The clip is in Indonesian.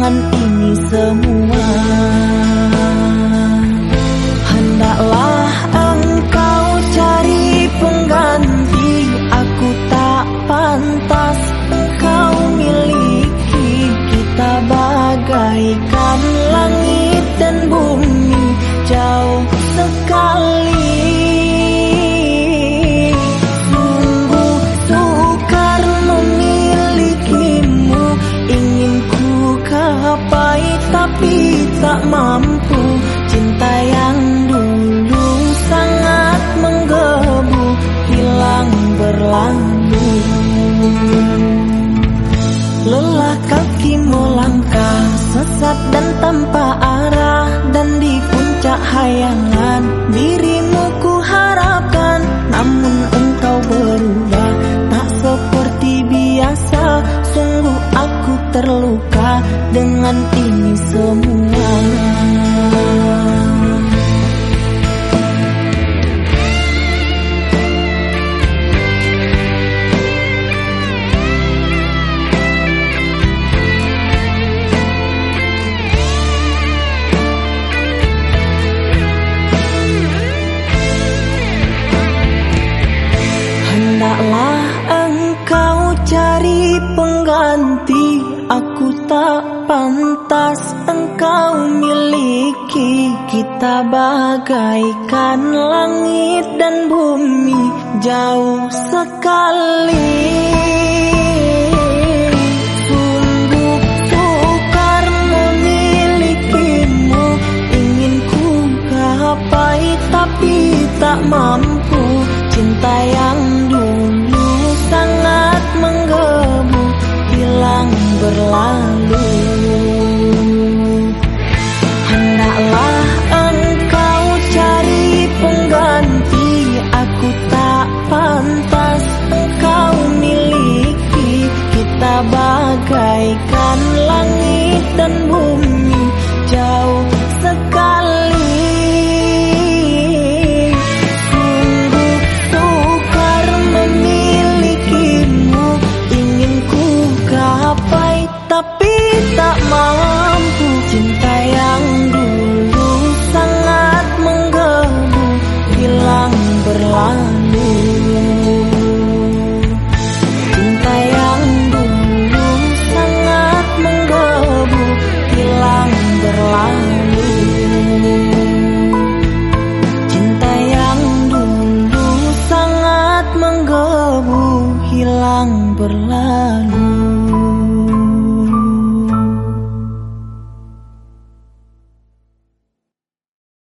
Dengan ini semua tak mampu. Cinta yang dulu sangat menggebu Hilang berlalu. Lelah kaki melangkah Sesat dan tanpa arah. Dan di puncak hayangan Dirimu ku harapkan. Namun engkau berubah Tak seperti biasa. Sungguh aku terluka Dengan ini semua Hendaklah engkau cari pengganti Aku tak pantas engkau miliki. Kita bagaikan langit dan bumi Jauh sekali. Tapi tak mampu. Cinta yang ngày càng lắng ít đơn buồn lalu